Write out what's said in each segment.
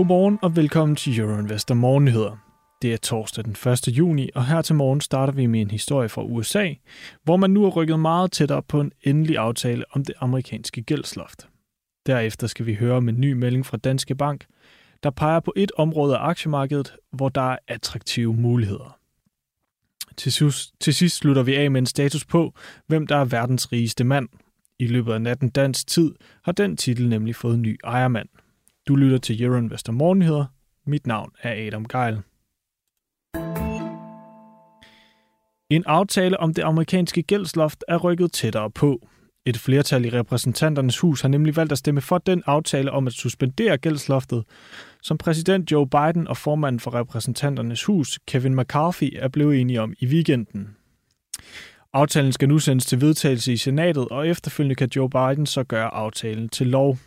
Godmorgen og velkommen til Euroinvestor Morgennyheder. Det er torsdag den 1. juni, og her til morgen starter vi med en historie fra USA, hvor man nu er rykket meget tættere på en endelig aftale om det amerikanske gældsloft. Derefter skal vi høre om en ny melding fra Danske Bank, der peger på et område af aktiemarkedet, hvor der er attraktive muligheder. Til sidst, til sidst slutter vi af med en status på, hvem der er verdens rigeste mand. I løbet af natten dansk tid har den titel nemlig fået ny ejermand. Du lytter til Euroinvestor Morgenheder. Mit navn er Adam Geil. En aftale om det amerikanske gældsloft er rykket tættere på. Et flertal i repræsentanternes hus har nemlig valgt at stemme for den aftale om at suspendere gældsloftet, som præsident Joe Biden og formanden for repræsentanternes hus, Kevin McCarthy, er blevet enige om i weekenden. Aftalen skal nu sendes til vedtagelse i senatet, og efterfølgende kan Joe Biden så gøre aftalen til lov.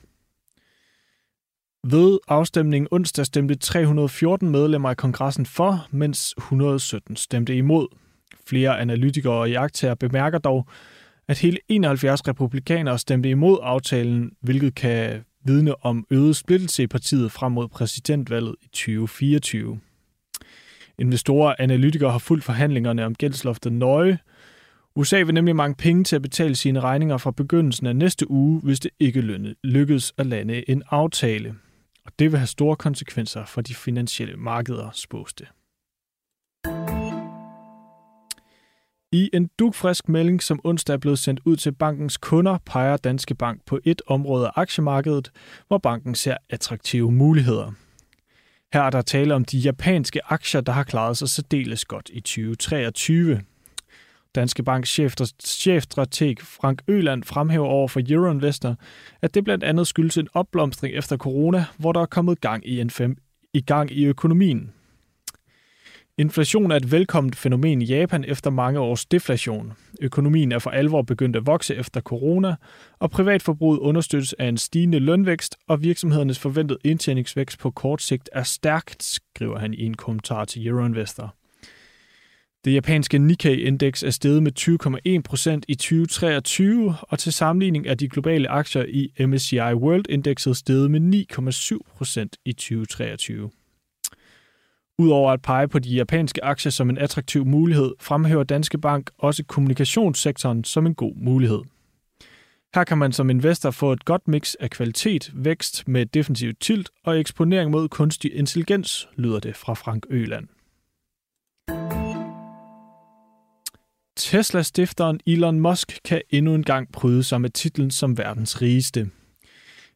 Ved afstemningen onsdag stemte 314 medlemmer af kongressen for, mens 117 stemte imod. Flere analytikere og jagttager bemærker dog, at hele 71 republikanere stemte imod aftalen, hvilket kan vidne om øget splittelse i partiet frem mod præsidentvalget i 2024. Investorer og analytikere har fulgt forhandlingerne om gældsloftet nøje. USA vil nemlig mange penge til at betale sine regninger fra begyndelsen af næste uge, hvis det ikke lykkedes at lande en aftale. Og det vil have store konsekvenser for de finansielle markeder, spås det. I en dugfrisk melding, som onsdag er blevet sendt ud til bankens kunder, peger Danske Bank på et område af aktiemarkedet, hvor banken ser attraktive muligheder. Her er der tale om de japanske aktier, der har klaret sig særdeles godt i 2023. Danske Banks chefstrateg Frank Øland fremhæver over for Euroinvestor, at det blandt andet skyldes en opblomstring efter corona, hvor der er kommet gang i, en fem, i gang i økonomien. Inflation er et velkomment fænomen i Japan efter mange års deflation. Økonomien er for alvor begyndt at vokse efter corona, og privatforbruget understøttes af en stigende lønvækst, og virksomhedernes forventede indtjeningsvækst på kort sigt er stærkt, skriver han i en kommentar til Euroinvestor. Det japanske Nikkei-indeks er steget med 20,1 procent i 2023, og til sammenligning er de globale aktier i MSCI World-indekset steget med 9,7 procent i 2023. Udover at pege på de japanske aktier som en attraktiv mulighed, fremhæver Danske Bank også kommunikationssektoren som en god mulighed. Her kan man som investor få et godt mix af kvalitet, vækst med defensivt tilt og eksponering mod kunstig intelligens, lyder det fra Frank Øland. Tesla-stifteren Elon Musk kan endnu en gang pryde sig med titlen som verdens rigeste.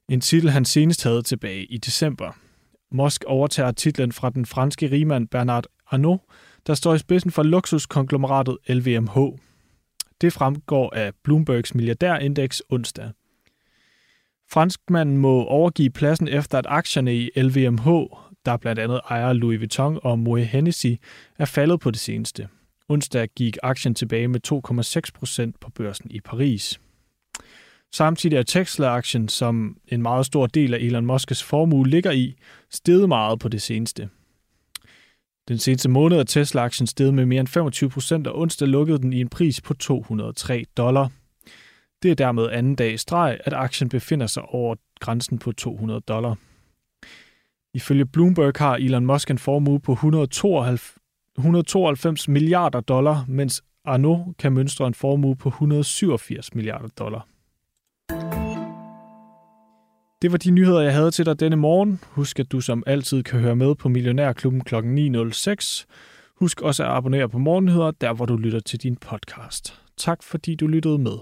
En titel, han senest havde tilbage i december – Musk overtager titlen fra den franske rigmand Bernard Arnault, der står i spidsen for luksuskonglomeratet LVMH. Det fremgår af Bloombergs milliardærindeks onsdag. Franskmanden må overgive pladsen efter, at aktierne i LVMH, der blandt andet ejer Louis Vuitton og Moët Hennessy, er faldet på det seneste. Onsdag gik aktien tilbage med 2,6 procent på børsen i Paris. Samtidig er Tesla-aktien, som en meget stor del af Elon Musks formue ligger i, steget meget på det seneste. Den seneste måned er Tesla-aktien steget med mere end 25 procent, og onsdag lukkede den i en pris på 203 dollar. Det er dermed anden dag i streg, at aktien befinder sig over grænsen på 200 dollar. Ifølge Bloomberg har Elon Musk en formue på 192, 192 milliarder dollar, mens Arnault kan mønstre en formue på 187 milliarder dollar. Det var de nyheder, jeg havde til dig denne morgen. Husk, at du som altid kan høre med på Millionærklubben kl. 9.06. Husk også at abonnere på Morgennyheder, der hvor du lytter til din podcast. Tak fordi du lyttede med.